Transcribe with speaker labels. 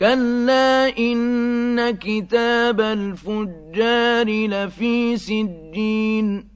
Speaker 1: كَلَّا إِنَّ كِتَابَ الْفُجَّارِ لَفِي سِجِّينٍ